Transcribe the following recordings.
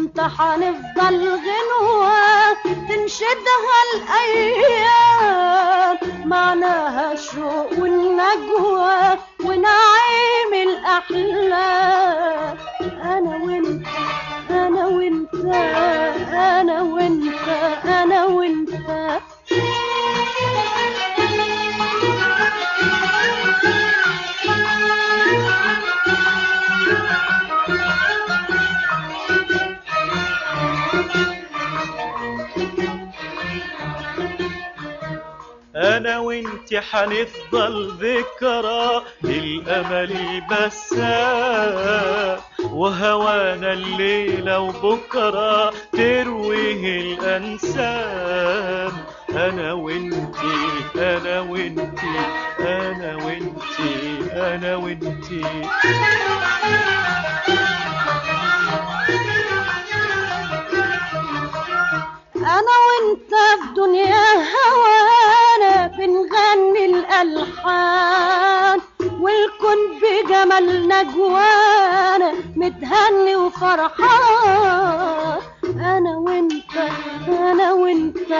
انت حنفضل غنوة تنشدها الأيام. معناها الشوق والنجوة ونعيم الأحلام. أنا وانت حنفضل ذكرى للأمل البسام وهوانا الليلة وبكرة ترويه الأنسام أنا وانتي أنا وانتي أنا وانتي أنا وانتي. أنا وانت في دنيا هوانا بنغني الألحان. والكون بجمالنا جوانا متهني وفرحان. أنا وانت أنا وانت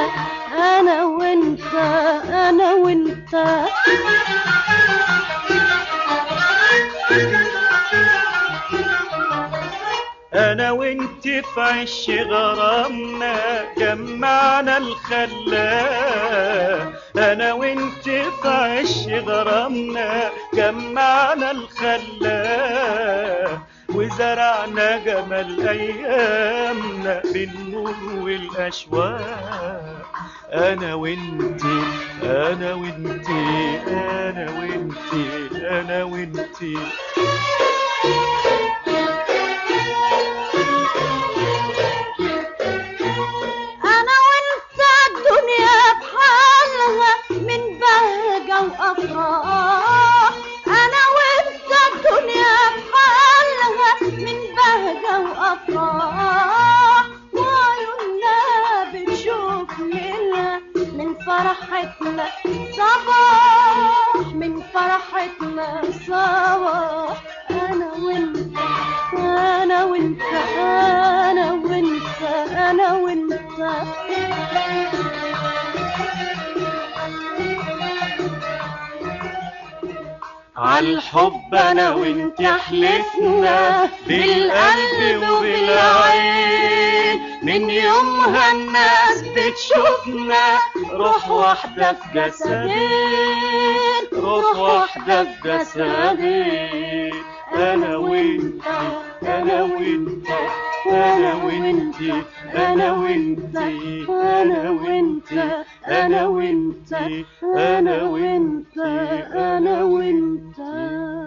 أنا وانت أنا وانت. أنا وإنت في عش غرامنا جمعنا الخلاق أنا وإنت في عش غرامنا جمعنا الخلاق وزرعنا جمال أيامنا بالنور والأشواق. أنا وانت أنا وإنت أنا وإنت أنا وإنت, أنا وإنت. فرحتنا صباح من فرحتنا صباح أنا وأنت أنا وأنت أنا وأنت أنا وأنت. عالحب أنا وأنت حلفنا بالقلب وبالعين. من يومها الناس بتشوفنا روح في جسدين روح في جسدين أنا وأنت أنا وأنت أنا وأنت أنا وأنت أنا وأنت أنا وأنت أنا وأنت أنا وأنت.